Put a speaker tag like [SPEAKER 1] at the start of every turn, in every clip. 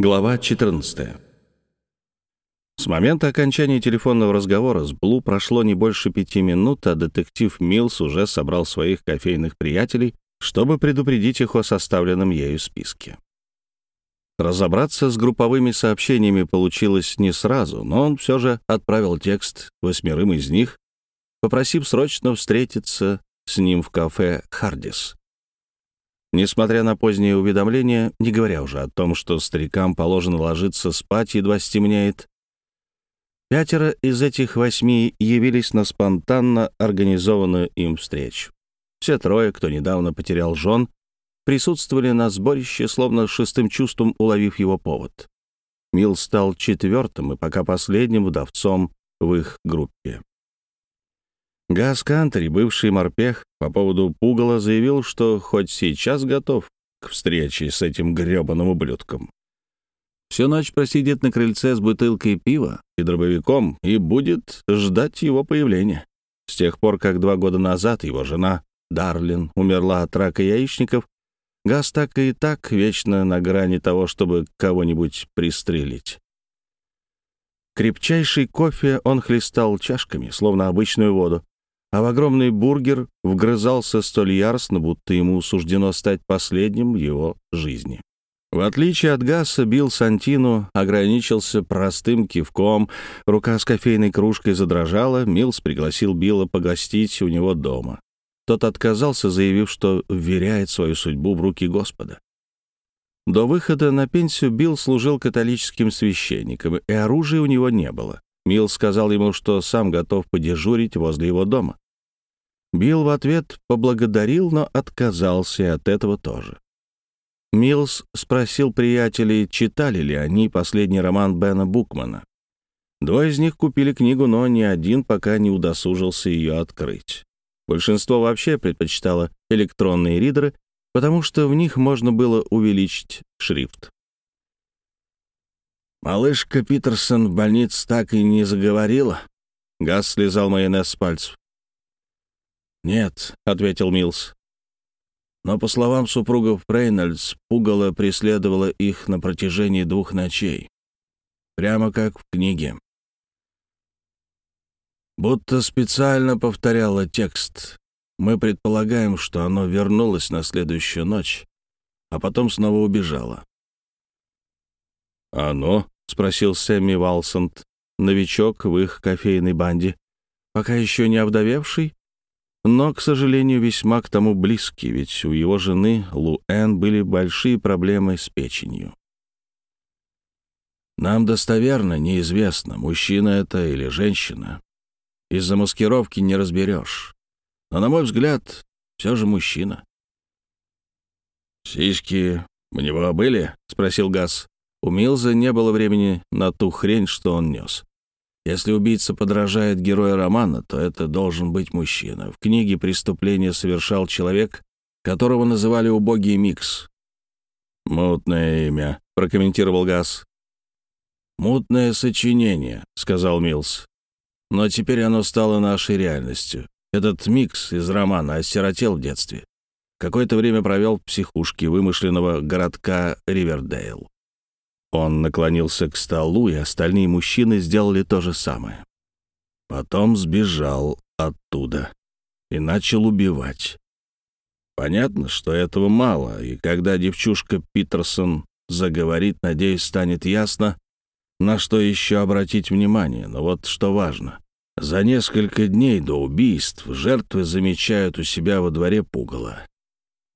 [SPEAKER 1] Глава 14. С момента окончания телефонного разговора с Блу прошло не больше пяти минут, а детектив Милс уже собрал своих кофейных приятелей, чтобы предупредить их о составленном ею списке. Разобраться с групповыми сообщениями получилось не сразу, но он все же отправил текст восьмерым из них, попросив срочно встретиться с ним в кафе «Хардис». Несмотря на позднее уведомление, не говоря уже о том, что старикам положено ложиться спать, едва стемнеет, пятеро из этих восьми явились на спонтанно организованную им встречу. Все трое, кто недавно потерял жен, присутствовали на сборище, словно шестым чувством уловив его повод. Мил стал четвертым и пока последним вдовцом в их группе. Газ Кантери, бывший морпех, по поводу пугала заявил, что хоть сейчас готов к встрече с этим грёбаным ублюдком. Всю ночь просидит на крыльце с бутылкой пива и дробовиком и будет ждать его появления. С тех пор, как два года назад его жена, Дарлин, умерла от рака яичников, Газ так и так вечно на грани того, чтобы кого-нибудь пристрелить. Крепчайший кофе он хлестал чашками, словно обычную воду, а в огромный бургер вгрызался столь яростно, будто ему суждено стать последним в его жизни. В отличие от Гасса, Билл Сантину ограничился простым кивком, рука с кофейной кружкой задрожала, Милс пригласил Билла погостить у него дома. Тот отказался, заявив, что вверяет свою судьбу в руки Господа. До выхода на пенсию Билл служил католическим священником, и оружия у него не было. Милл сказал ему, что сам готов подежурить возле его дома. Билл в ответ поблагодарил, но отказался от этого тоже. Милс спросил приятелей, читали ли они последний роман Бена Букмана. Двое из них купили книгу, но ни один пока не удосужился ее открыть. Большинство вообще предпочитало электронные ридеры, потому что в них можно было увеличить шрифт. «Малышка Питерсон в больнице так и не заговорила?» Газ слезал майонез с пальцев. «Нет», — ответил Милс. Но, по словам супругов Рейнольдс, пугало преследовало их на протяжении двух ночей. Прямо как в книге. Будто специально повторяла текст. Мы предполагаем, что оно вернулось на следующую ночь, а потом снова убежало. «Оно?» — спросил Сэмми Валсонт, новичок в их кофейной банде, пока еще не овдовевший, но, к сожалению, весьма к тому близкий, ведь у его жены Луэн были большие проблемы с печенью. Нам достоверно неизвестно, мужчина это или женщина. Из-за маскировки не разберешь. Но, на мой взгляд, все же мужчина. «Сиськи у него были?» — спросил Газ. У Милза не было времени на ту хрень, что он нес. Если убийца подражает герою романа, то это должен быть мужчина. В книге преступление совершал человек, которого называли «убогий микс». «Мутное имя», — прокомментировал Газ. «Мутное сочинение», — сказал Милс. «Но теперь оно стало нашей реальностью. Этот микс из романа осиротел в детстве. Какое-то время провел в психушке вымышленного городка Ривердейл. Он наклонился к столу, и остальные мужчины сделали то же самое. Потом сбежал оттуда и начал убивать. Понятно, что этого мало, и когда девчушка Питерсон заговорит, надеюсь, станет ясно, на что еще обратить внимание. Но вот что важно. За несколько дней до убийств жертвы замечают у себя во дворе пугало.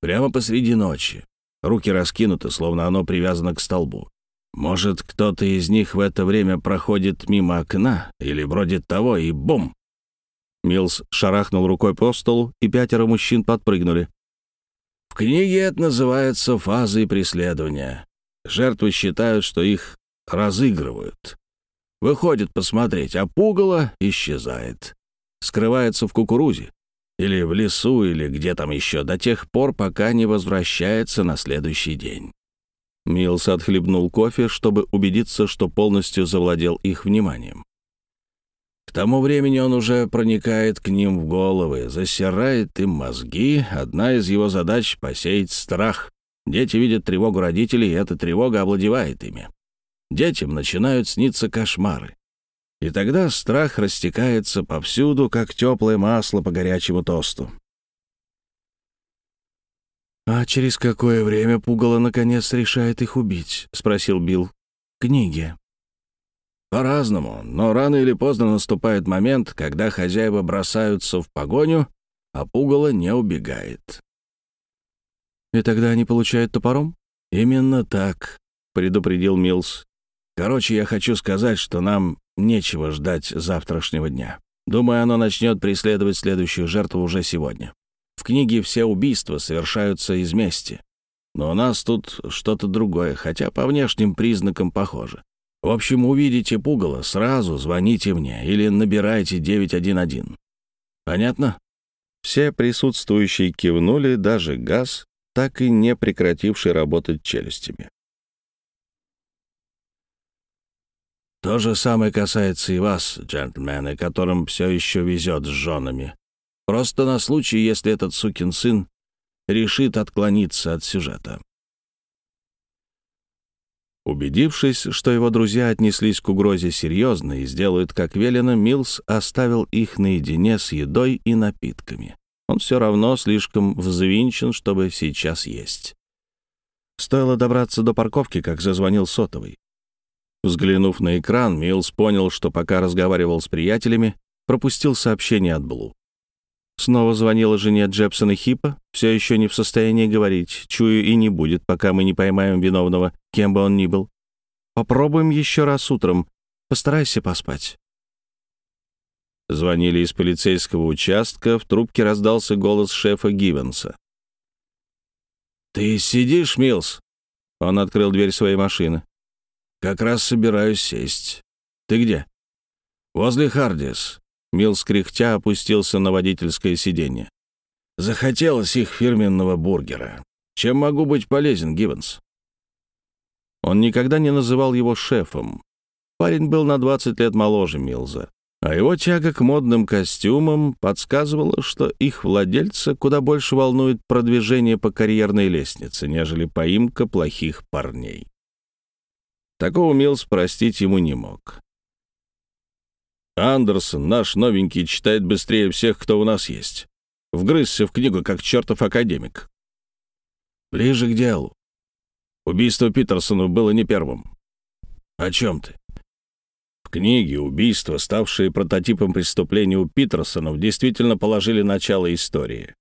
[SPEAKER 1] Прямо посреди ночи. Руки раскинуты, словно оно привязано к столбу. Может, кто-то из них в это время проходит мимо окна или бродит того, и бум! Милс шарахнул рукой по столу, и пятеро мужчин подпрыгнули. В книге это называется фазой преследования. Жертвы считают, что их разыгрывают. Выходит посмотреть, а пугало исчезает. Скрывается в кукурузе. Или в лесу, или где там еще, до тех пор, пока не возвращается на следующий день. Милс отхлебнул кофе, чтобы убедиться, что полностью завладел их вниманием. К тому времени он уже проникает к ним в головы, засирает им мозги. Одна из его задач — посеять страх. Дети видят тревогу родителей, и эта тревога овладевает ими. Детям начинают сниться кошмары. И тогда страх растекается повсюду, как теплое масло по горячему тосту.
[SPEAKER 2] «А через какое время пугало наконец решает их убить?» — спросил Билл. «Книги».
[SPEAKER 1] «По-разному, но рано или поздно наступает момент, когда хозяева бросаются в погоню, а пугало не убегает».
[SPEAKER 2] «И тогда они получают топором?»
[SPEAKER 1] «Именно так», — предупредил Милс. «Короче, я хочу сказать, что нам нечего ждать завтрашнего дня. Думаю, оно начнет преследовать следующую жертву уже сегодня. В книге все убийства совершаются из мести. Но у нас тут что-то другое, хотя по внешним признакам похоже. В общем, увидите пугало, сразу звоните мне или набирайте 911. Понятно?
[SPEAKER 2] Все присутствующие кивнули, даже Газ, так и не прекративший работать челюстями.
[SPEAKER 1] То же самое касается и вас, джентльмены, которым все еще везет с женами. Просто на случай, если этот сукин сын решит отклониться от сюжета.
[SPEAKER 2] Убедившись, что его друзья отнеслись к угрозе серьезно и сделают как велено, Милс оставил их наедине с едой и напитками. Он все равно слишком взвинчен, чтобы сейчас есть. Стоило добраться до парковки, как зазвонил сотовый. Взглянув на экран, Милс понял, что пока разговаривал с приятелями, пропустил сообщение от Блу. Снова звонила жене Джепсона Хипа, все еще не в состоянии говорить. Чую, и не будет, пока мы не поймаем виновного, кем бы он ни был. Попробуем еще раз утром. Постарайся поспать. Звонили из полицейского участка, в трубке раздался голос шефа Гивенса.
[SPEAKER 1] «Ты сидишь, Милс?»
[SPEAKER 2] Он открыл дверь своей машины.
[SPEAKER 1] «Как раз собираюсь сесть. Ты где?» «Возле Хардис.
[SPEAKER 2] Милс кряхтя опустился на водительское сиденье.
[SPEAKER 1] «Захотелось их фирменного бургера. Чем могу быть полезен, Гивенс?»
[SPEAKER 2] Он никогда не называл его шефом. Парень был на 20 лет моложе Милза, а его тяга к модным костюмам подсказывала, что их владельца куда больше волнует продвижение по карьерной лестнице, нежели поимка плохих парней. Такого Милс простить ему не мог.
[SPEAKER 1] Андерсон, наш новенький, читает быстрее всех, кто у нас есть. Вгрызся в книгу, как чертов академик. Ближе к делу. Убийство Питерсона было не первым. О чем ты? В книге убийства, ставшие прототипом преступления у Питерсонов, действительно положили начало истории.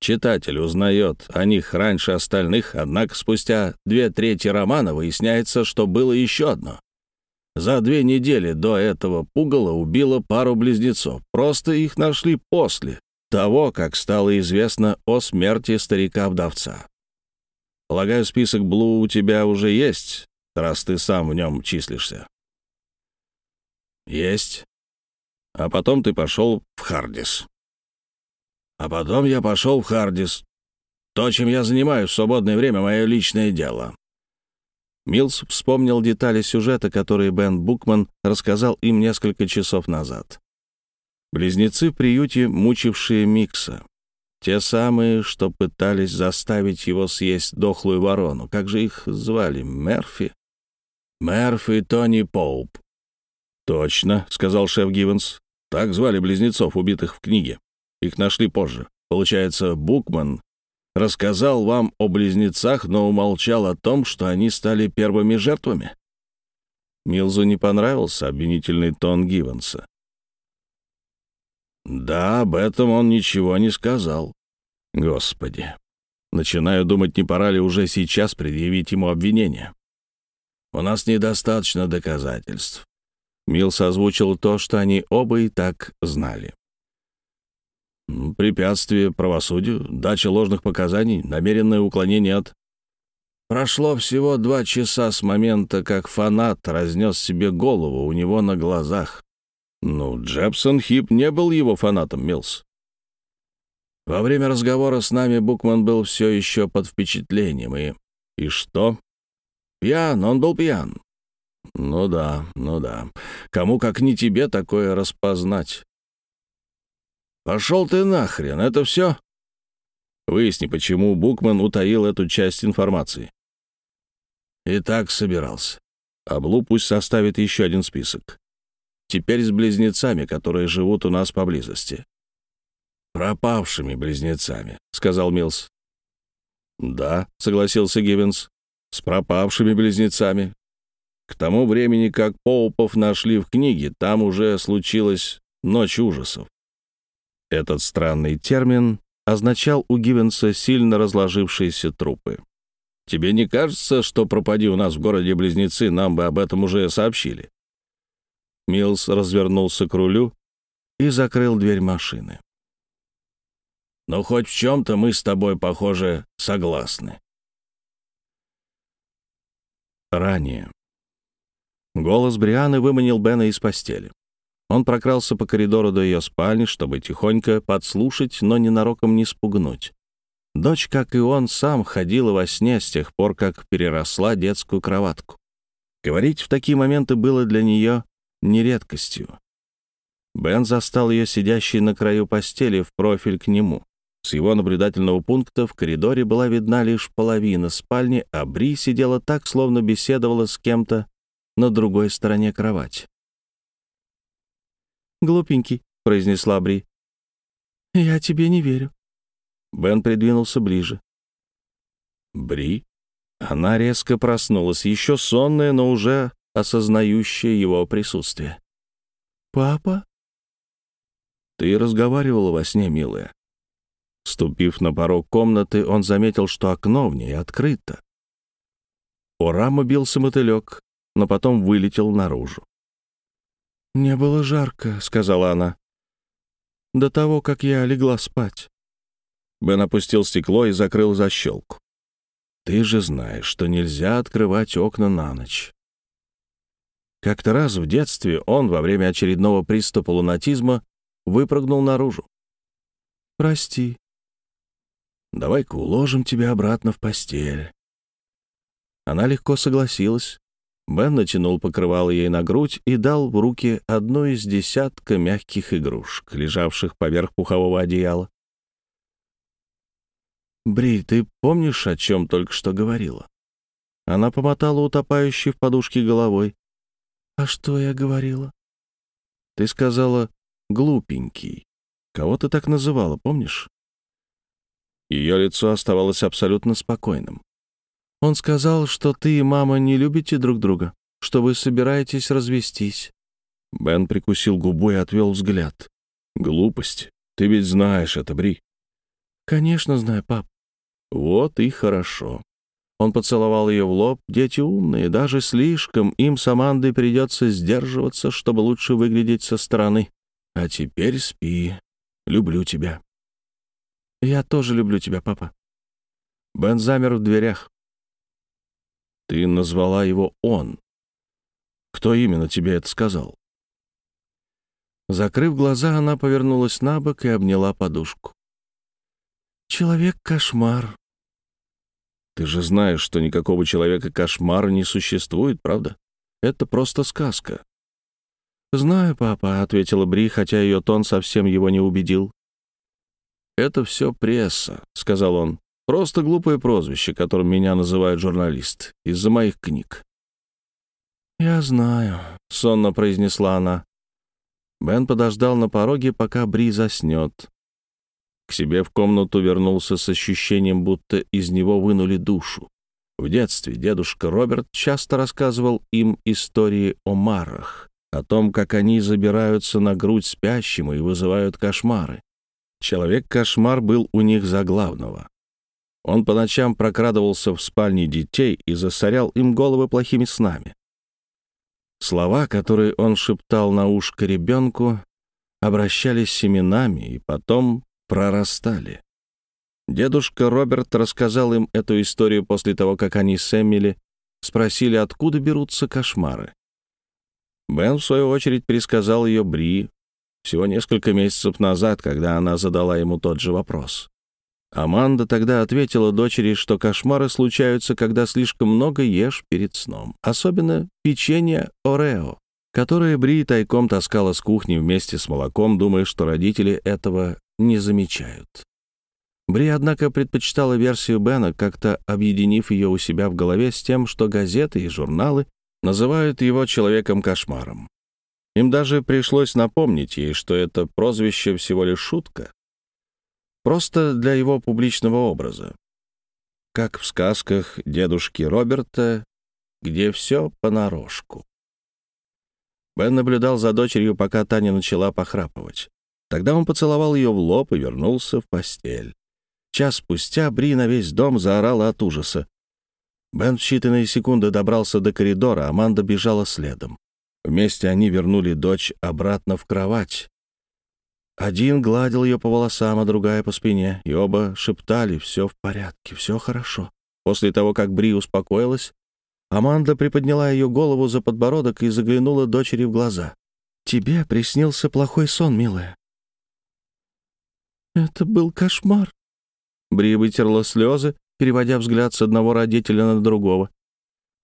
[SPEAKER 1] Читатель узнает о них раньше остальных, однако спустя две трети романа выясняется, что было еще одно. За две недели до этого пугало убило пару близнецов. Просто их нашли после того, как стало известно о смерти старика-вдовца. Полагаю, список Блу у тебя уже есть, раз ты сам в нем числишься. Есть. А потом ты пошел в Хардис. А потом я пошел в Хардис. То, чем я занимаюсь в свободное время, мое личное дело.
[SPEAKER 2] Милс вспомнил детали сюжета, которые Бен Букман рассказал им несколько часов назад. Близнецы в приюте, мучившие Микса. Те самые, что пытались заставить его съесть дохлую ворону. Как же их звали? Мерфи?
[SPEAKER 1] Мерфи Тони Поуп.
[SPEAKER 2] «Точно», — сказал шеф Гивенс. «Так звали близнецов, убитых в книге. Их нашли позже. Получается, Букман рассказал вам о близнецах, но умолчал о том, что они стали первыми жертвами?» Милзу не понравился обвинительный тон Гивенса.
[SPEAKER 1] «Да, об этом он ничего не сказал».
[SPEAKER 2] «Господи! Начинаю думать, не пора ли уже сейчас предъявить ему обвинение?»
[SPEAKER 1] «У нас недостаточно доказательств».
[SPEAKER 2] Милс озвучил то, что они оба и так знали.
[SPEAKER 1] Препятствие правосудию, дача ложных показаний, намеренное уклонение от... Прошло всего два часа с момента, как фанат разнес себе голову у него на глазах. Ну, Джепсон Хип не был его фанатом, Милс. Во время разговора с нами Букман был все еще под впечатлением, и... И что? Пьян, он был пьян. Ну да, ну да. Кому как не тебе такое распознать? «Пошел ты нахрен, это все?» Выясни, почему Букман утаил эту часть информации. И так собирался. А Блу пусть составит еще один список. Теперь с близнецами, которые живут у нас поблизости. «Пропавшими близнецами», — сказал Милс. «Да», — согласился Гивенс, — «с пропавшими близнецами. К тому времени, как Поупов нашли в книге, там уже случилась ночь ужасов». Этот странный термин означал у Гивенса сильно разложившиеся трупы. «Тебе не кажется, что пропади у нас в городе близнецы, нам бы об этом уже сообщили?» Милс развернулся к рулю и закрыл дверь машины. «Но хоть в чем-то мы с тобой, похоже, согласны». Ранее. Голос Брианы выманил Бена из постели. Он прокрался по коридору до ее спальни, чтобы тихонько подслушать, но ненароком не спугнуть. Дочь, как и он, сам ходила во сне с тех пор, как переросла детскую кроватку. Говорить в такие моменты было для нее не редкостью. Бен застал ее сидящей на краю постели в профиль к нему. С его наблюдательного пункта в коридоре была видна лишь половина спальни, а Бри сидела так, словно беседовала с кем-то на другой стороне кровати.
[SPEAKER 2] «Глупенький», — произнесла Бри. «Я тебе не верю».
[SPEAKER 1] Бен придвинулся ближе. «Бри?» Она резко проснулась, еще сонная, но уже осознающая его присутствие.
[SPEAKER 2] «Папа?»
[SPEAKER 1] «Ты разговаривала во сне, милая». Ступив на порог комнаты, он заметил, что окно в ней открыто. У рамы бился мотылек, но потом вылетел наружу.
[SPEAKER 2] «Мне было жарко», — сказала она, — «до того, как я легла спать».
[SPEAKER 1] Бен опустил стекло и закрыл защелку. «Ты же знаешь, что нельзя открывать окна на ночь. Как-то раз в детстве он во время очередного приступа лунатизма выпрыгнул наружу.
[SPEAKER 2] «Прости».
[SPEAKER 1] «Давай-ка уложим тебя обратно в постель». Она легко согласилась. Бен натянул покрывало ей на грудь и дал в руки одну из десятка мягких игрушек, лежавших поверх пухового одеяла. «Бри, ты помнишь, о чем только что говорила?» Она помотала утопающей в подушке головой.
[SPEAKER 2] «А что я говорила?»
[SPEAKER 1] «Ты сказала «глупенький». Кого ты так называла, помнишь?» Ее лицо оставалось абсолютно спокойным.
[SPEAKER 2] «Он сказал, что ты и мама не любите друг друга, что вы собираетесь развестись».
[SPEAKER 1] Бен прикусил губу и отвел взгляд. «Глупость. Ты ведь знаешь это, Бри».
[SPEAKER 2] «Конечно знаю, пап».
[SPEAKER 1] «Вот и хорошо. Он поцеловал ее в лоб. Дети умные, даже слишком. Им с Амандой придется сдерживаться, чтобы лучше выглядеть со стороны. А теперь спи. Люблю тебя.
[SPEAKER 2] Я тоже люблю тебя, папа.
[SPEAKER 1] Бен замер в дверях. Ты назвала его «он». Кто именно тебе это сказал? Закрыв глаза, она повернулась на бок и обняла подушку.
[SPEAKER 2] «Человек-кошмар»,
[SPEAKER 1] ты же знаешь, что никакого человека-кошмара не существует, правда? Это просто сказка».
[SPEAKER 2] «Знаю, папа», — ответила Бри, хотя ее тон совсем его не убедил.
[SPEAKER 1] «Это все пресса», — сказал он. «Просто глупое прозвище, которым меня называют журналист, из-за моих книг».
[SPEAKER 2] «Я знаю», — сонно произнесла она.
[SPEAKER 1] Бен подождал на пороге, пока Бри заснет. К себе в комнату вернулся с ощущением, будто из него вынули душу. В детстве дедушка Роберт часто рассказывал им истории о марах, о том, как они забираются на грудь спящему и вызывают кошмары. Человек-кошмар был у них за главного. Он по ночам прокрадывался в спальне детей и засорял им головы плохими снами. Слова, которые он шептал на ушко ребенку, обращались семенами и потом прорастали. Дедушка Роберт рассказал им эту историю после того, как они с Эмили спросили, откуда берутся кошмары. Бен, в свою очередь, пересказал ее Бри всего несколько месяцев назад, когда она задала ему тот же вопрос. Аманда тогда ответила дочери, что кошмары случаются, когда слишком много ешь перед сном, особенно печенье Орео, которое Бри тайком таскала с кухни вместе с молоком, думая, что родители этого не замечают.
[SPEAKER 2] Бри, однако, предпочитала версию Бена, как-то объединив ее у себя в голове с тем, что газеты и журналы называют его человеком-кошмаром. Им даже пришлось напомнить ей, что это прозвище всего лишь шутка, просто для его публичного образа. Как в сказках дедушки Роберта, где все понарошку. Бен наблюдал за дочерью, пока Таня начала похрапывать. Тогда он поцеловал ее в лоб и вернулся в постель. Час спустя Бри на весь дом заорала от ужаса. Бен в считанные секунды добрался до коридора, Аманда бежала следом. Вместе они вернули дочь обратно в кровать. Один гладил ее по волосам, а другая по спине, и оба шептали «все в порядке, все хорошо». После того, как Бри успокоилась, Аманда приподняла ее голову за подбородок и заглянула дочери в глаза. «Тебе приснился плохой сон, милая». «Это был кошмар», Бри вытерла слезы, переводя взгляд с одного родителя на другого.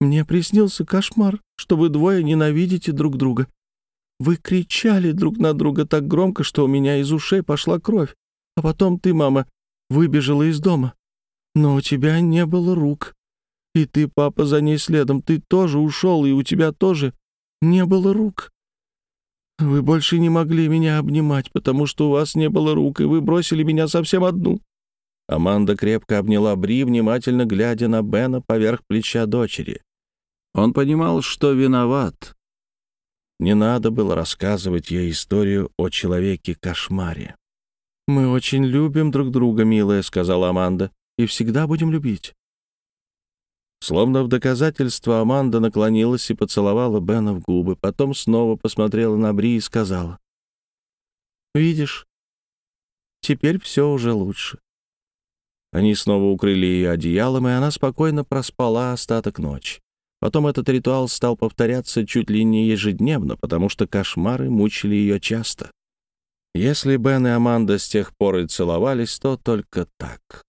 [SPEAKER 2] «Мне приснился кошмар, что вы двое ненавидите друг друга. Вы кричали друг на друга так громко, что у меня из ушей пошла кровь. А потом ты, мама, выбежала из дома. Но у тебя не было рук. И ты, папа, за ней следом. Ты тоже ушел, и у тебя тоже не было рук. Вы больше не могли меня обнимать, потому что у вас не было рук, и вы бросили меня совсем одну. Аманда крепко обняла Бри, внимательно глядя на Бена поверх плеча дочери. Он понимал, что виноват. Не надо было рассказывать ей историю о человеке-кошмаре. «Мы очень любим друг друга, милая», — сказала Аманда, — «и всегда будем любить». Словно в доказательство Аманда наклонилась и поцеловала Бена в губы, потом снова посмотрела на Бри и сказала. «Видишь, теперь все уже лучше. Они снова укрыли ее одеялом, и она спокойно проспала остаток ночи. Потом этот ритуал стал повторяться чуть ли не ежедневно, потому что кошмары мучили ее часто. Если Бен и Аманда с тех пор и целовались, то только так.